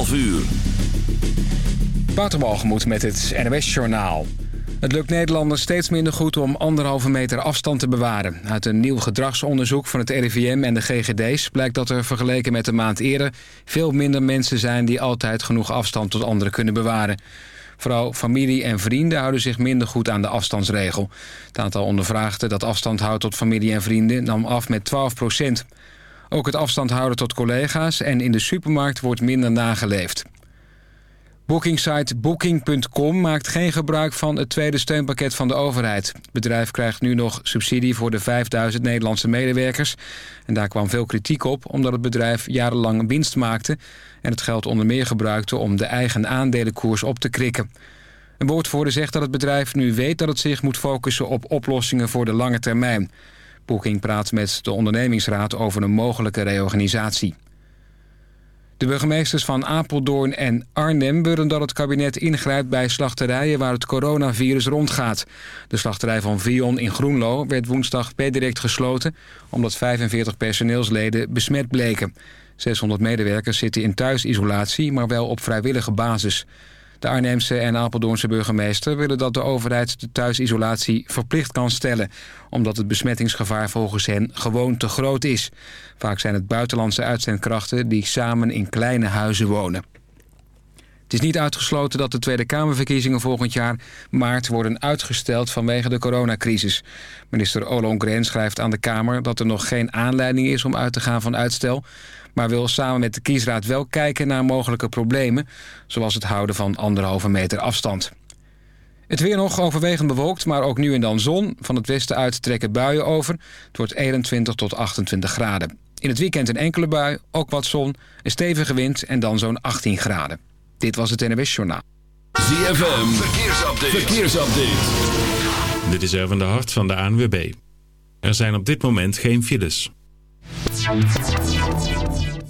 11 uur. Waterbalgemoed met het NOS-journaal. Het lukt Nederlanders steeds minder goed om anderhalve meter afstand te bewaren. Uit een nieuw gedragsonderzoek van het RIVM en de GGD's... blijkt dat er vergeleken met een maand eerder... veel minder mensen zijn die altijd genoeg afstand tot anderen kunnen bewaren. Vooral familie en vrienden houden zich minder goed aan de afstandsregel. Het aantal ondervraagden dat afstand houdt tot familie en vrienden... nam af met 12 procent. Ook het afstand houden tot collega's en in de supermarkt wordt minder nageleefd. Bookingsite Booking.com maakt geen gebruik van het tweede steunpakket van de overheid. Het bedrijf krijgt nu nog subsidie voor de 5000 Nederlandse medewerkers. En daar kwam veel kritiek op omdat het bedrijf jarenlang winst maakte... en het geld onder meer gebruikte om de eigen aandelenkoers op te krikken. Een woordvoerder zegt dat het bedrijf nu weet dat het zich moet focussen op oplossingen voor de lange termijn. Booking praat met de ondernemingsraad over een mogelijke reorganisatie. De burgemeesters van Apeldoorn en Arnhem willen dat het kabinet ingrijpt bij slachterijen waar het coronavirus rondgaat. De slachterij van Vion in Groenlo werd woensdag per direct gesloten omdat 45 personeelsleden besmet bleken. 600 medewerkers zitten in thuisisolatie, maar wel op vrijwillige basis. De Arnhemse en Apeldoornse burgemeester willen dat de overheid de thuisisolatie verplicht kan stellen, omdat het besmettingsgevaar volgens hen gewoon te groot is. Vaak zijn het buitenlandse uitzendkrachten die samen in kleine huizen wonen. Het is niet uitgesloten dat de Tweede Kamerverkiezingen volgend jaar maart worden uitgesteld vanwege de coronacrisis. Minister Ollongren schrijft aan de Kamer dat er nog geen aanleiding is om uit te gaan van uitstel maar wil samen met de kiesraad wel kijken naar mogelijke problemen... zoals het houden van anderhalve meter afstand. Het weer nog overwegend bewolkt, maar ook nu en dan zon. Van het westen uit trekken buien over. Het wordt 21 tot 28 graden. In het weekend een enkele bui, ook wat zon, een stevige wind en dan zo'n 18 graden. Dit was het NWS Journaal. ZFM, verkeersupdate. verkeersupdate. Dit is Erwin de Hart van de ANWB. Er zijn op dit moment geen files.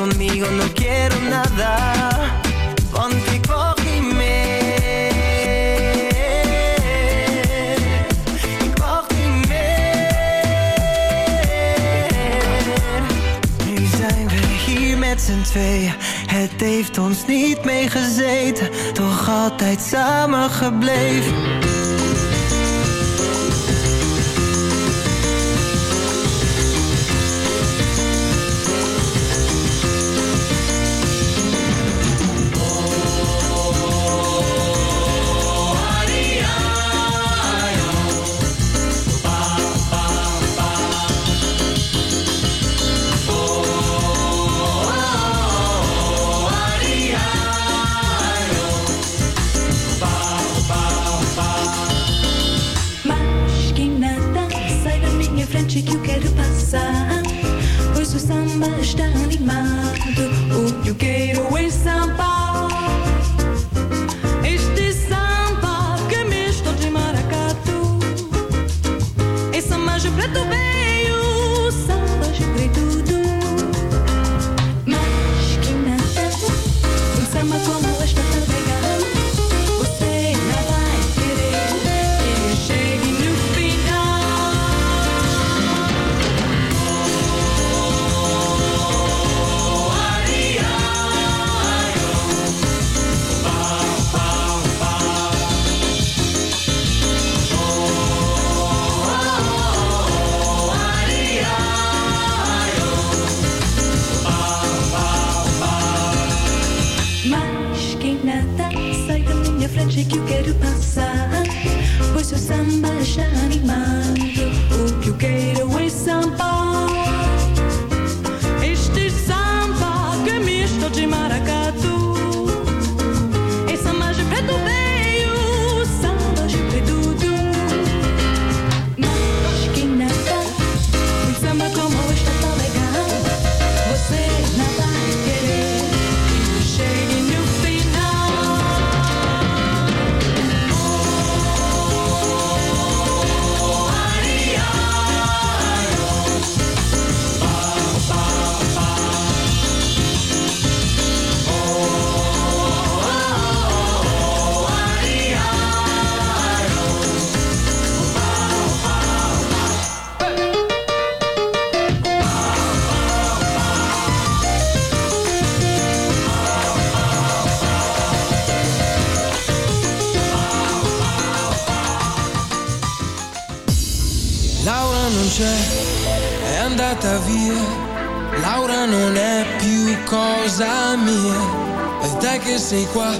Conmigo no quiero nada. Hier met z'n tweeën. Het heeft ons niet meegezeten, toch altijd samen gebleven. Qua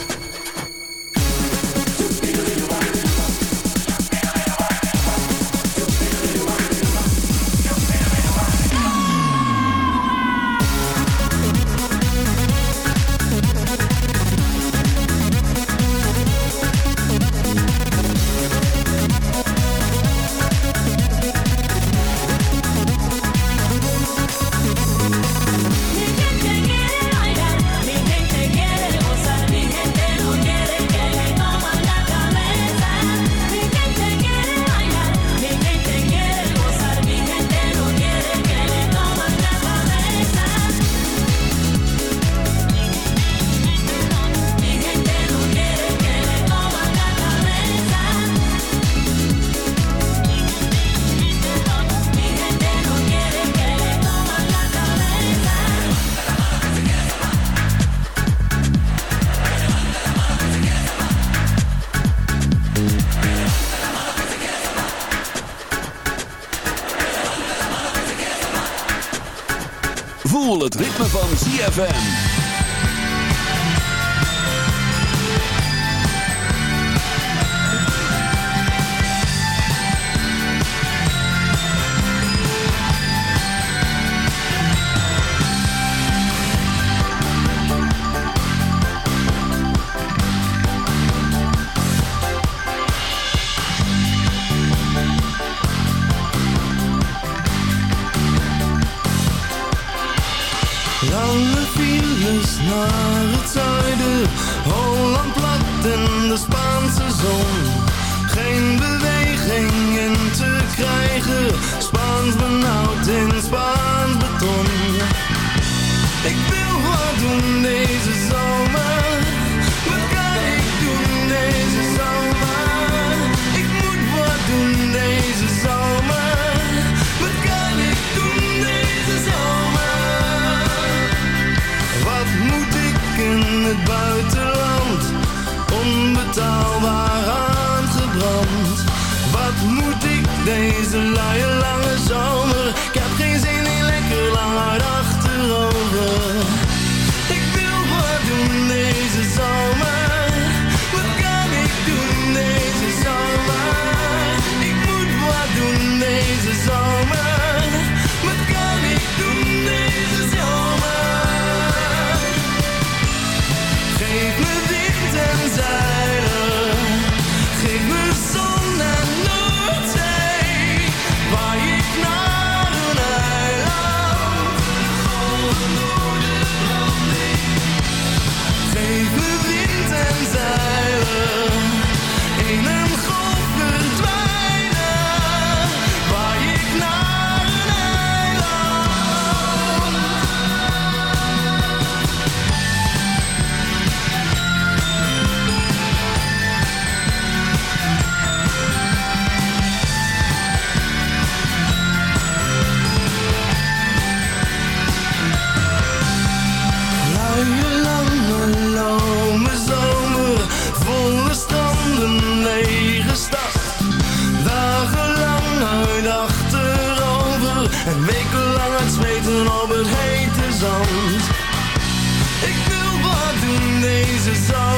ZFM. buildings desire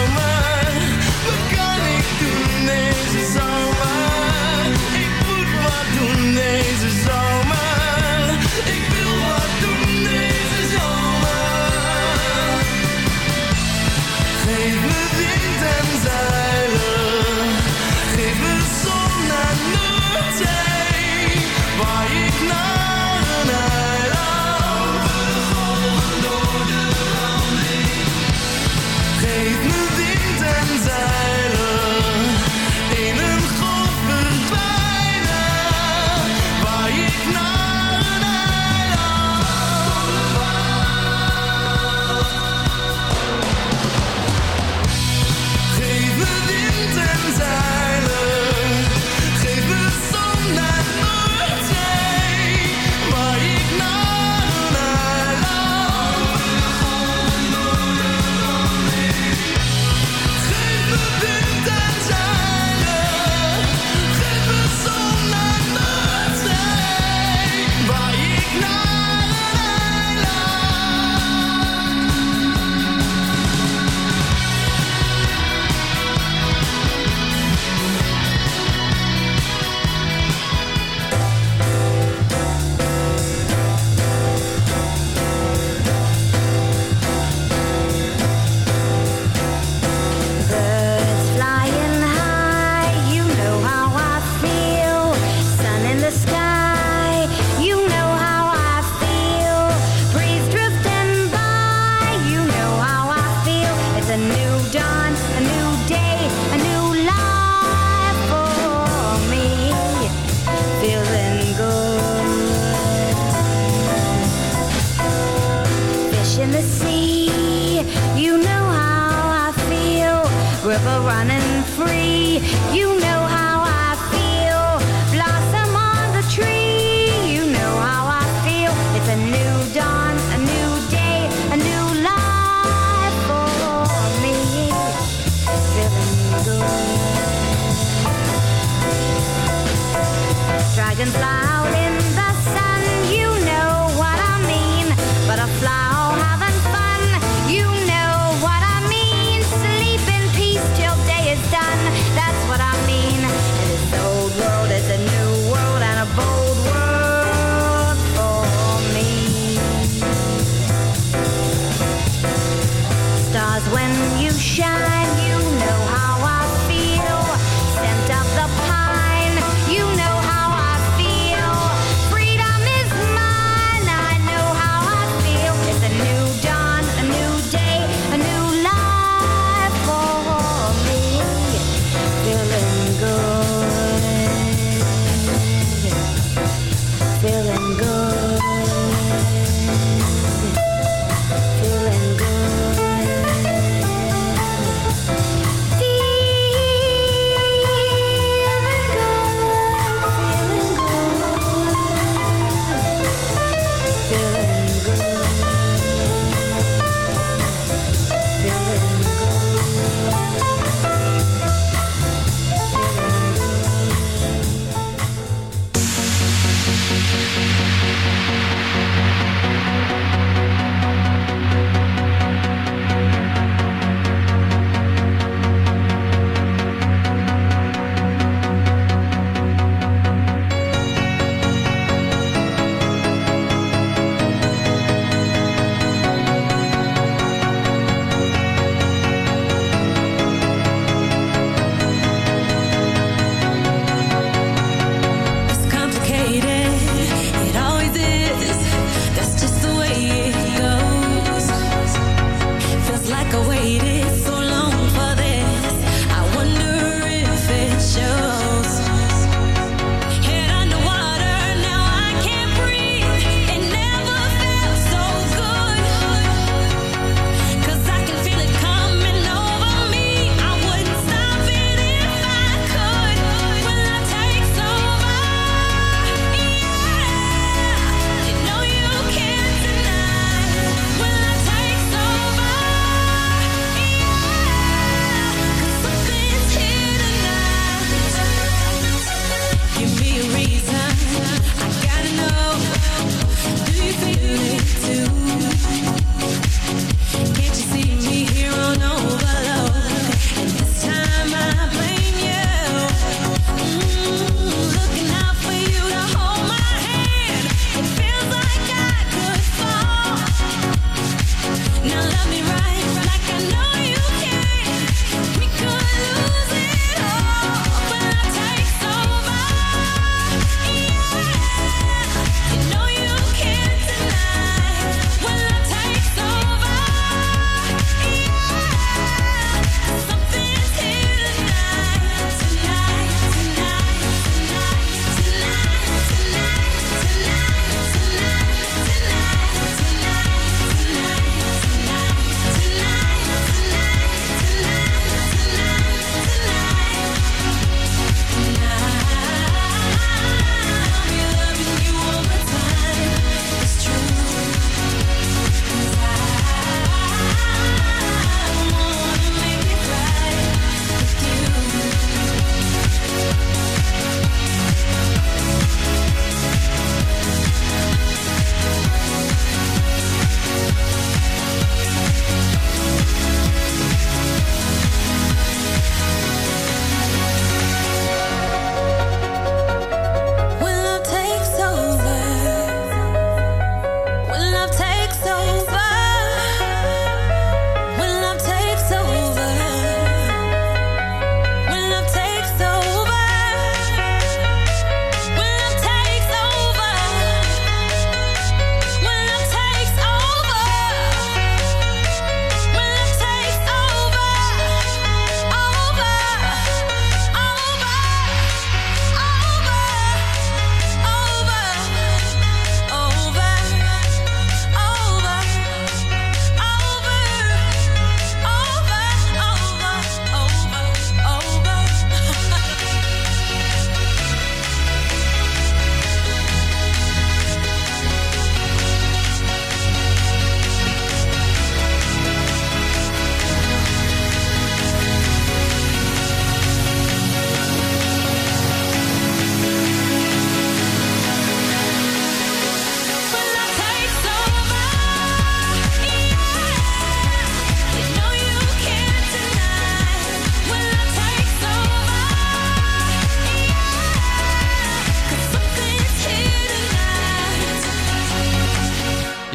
running free. You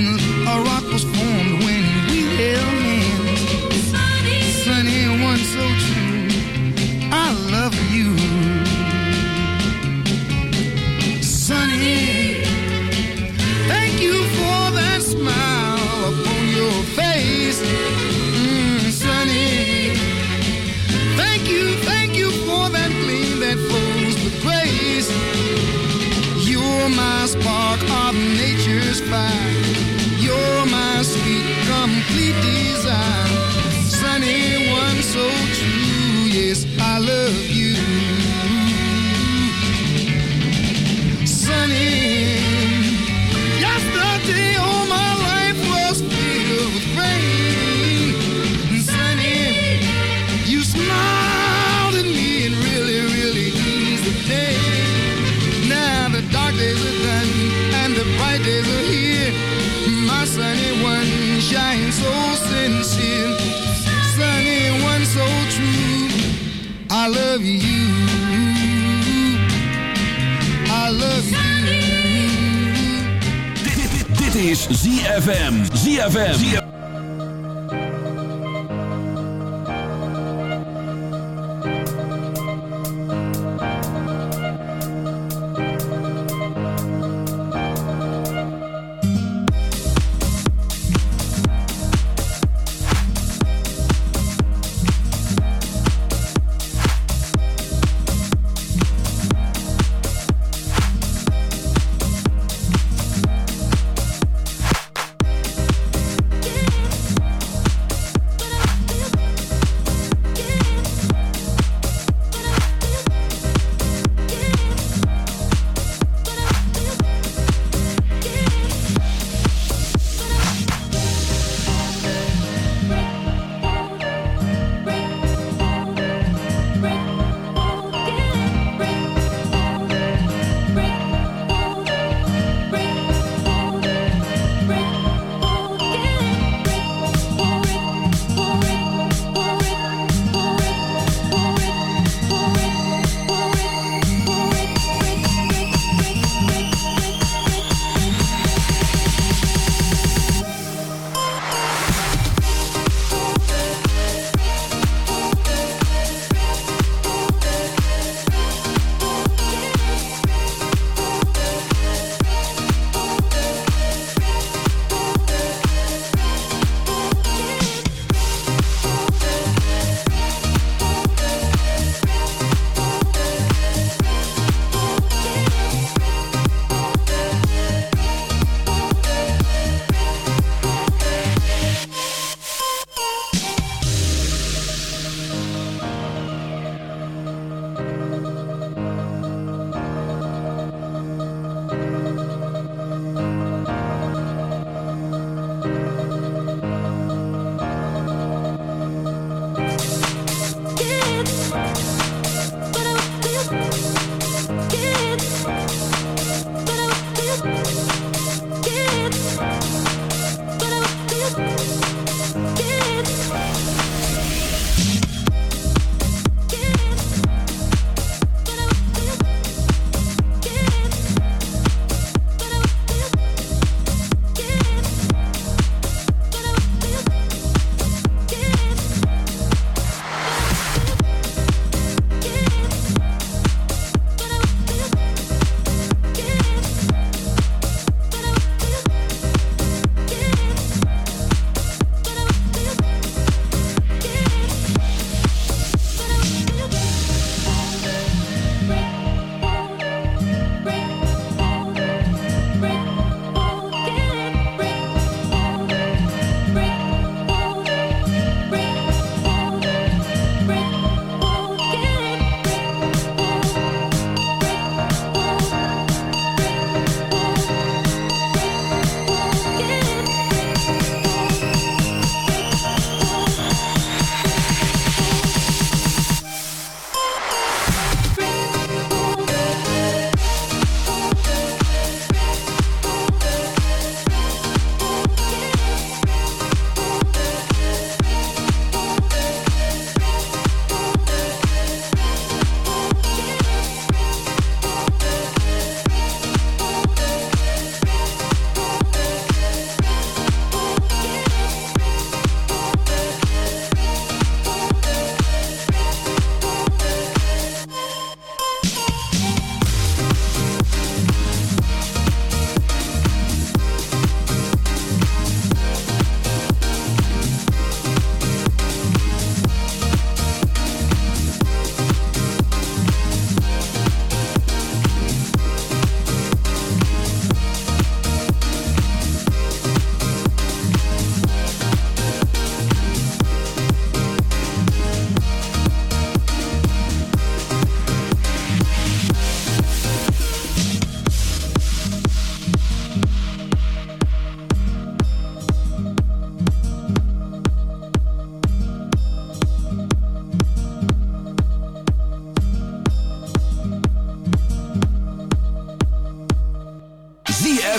a rock was formed when we held hands. Sunny, so true, I love you. Sunny, thank you for that smile upon your face. Mm, sunny, thank you, thank you for that gleam that grace. You're my spark of nature's fire. Is ZFM. ZFM.